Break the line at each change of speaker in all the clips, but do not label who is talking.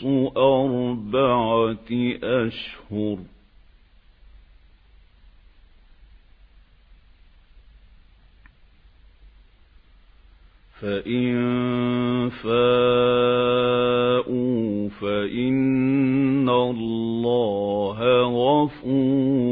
تربص أربعة أشهر. فإن فاءوا فإن الله غفور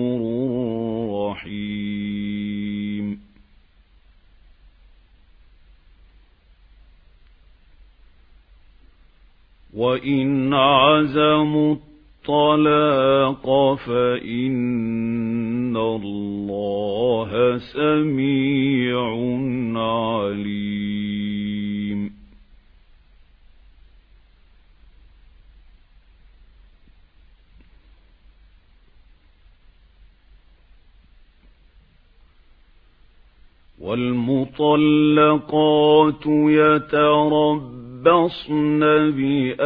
وإن عزموا الطلاق فإن الله سميع عليم. والمطلقات يتربصن يتربصن بأنفسهن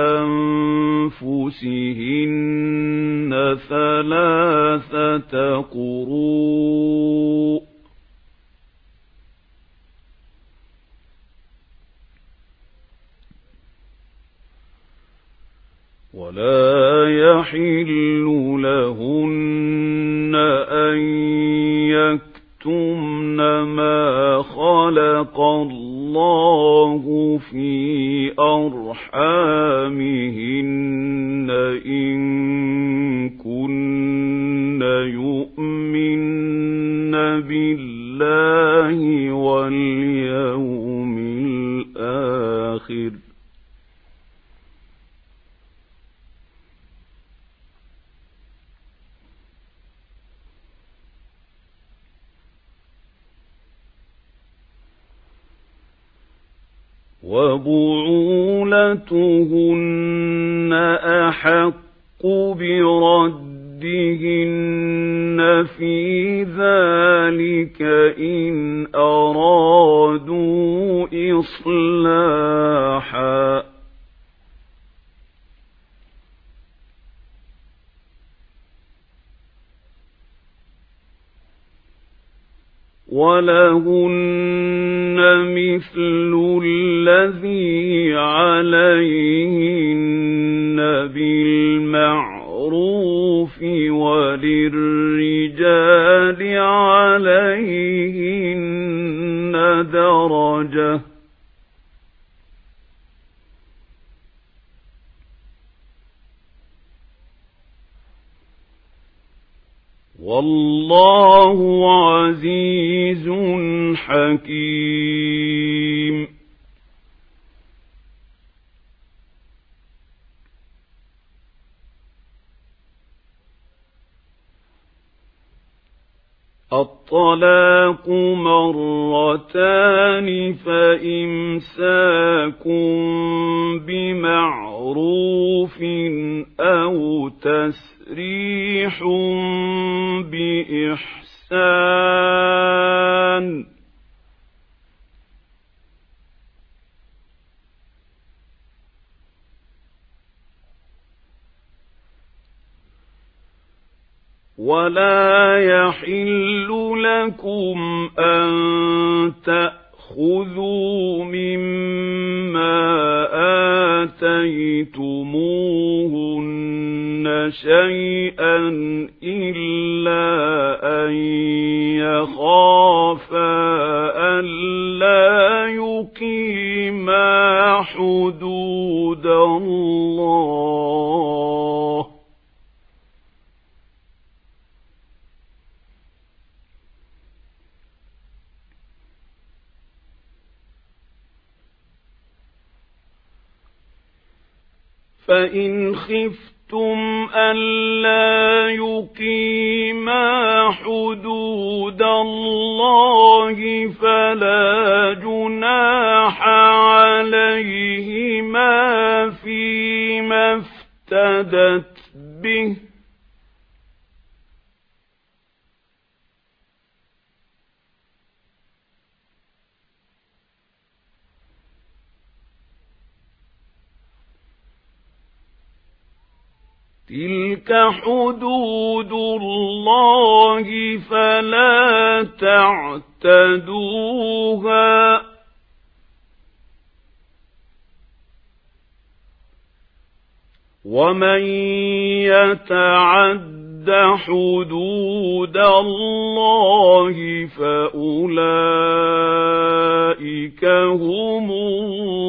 ثلاثة قروء ولا يحل لهن أن يكتمن ما خلق الله أرحامهن إن كن يؤمن بالله وبعولتهن أحق بردهن في ذلك إن أرادوا إصلاحا. ولهن مثل الذي عليهن بالمعروف وللرجال عليهن درجه والله عزيز حكيم. الطلاق مرتان فإمساك بمعروف أو تسريح بإحسان. ولا يحل لكم أن تأخذوا مما آتيتموهن شيئا إلا أن يخافا ألا يقيما حدود الله. فإن خفتم خفتم ألا يقيما حدود الله فلا جناح عليهما فيما افتدت تلك حدود الله فلا تعتدوها ومن يتعد حدود الله فأولئك هم الظالمون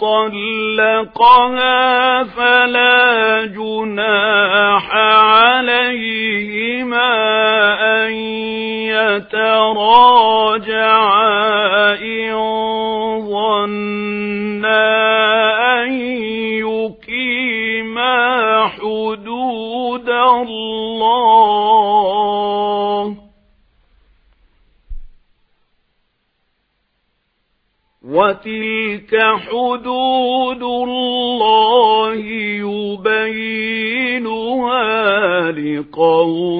طلقها فلا جناح عليهما أن يتراجعا إن ظنا أن يقيما حدود الله وتلك حدود الله يبينها لقوم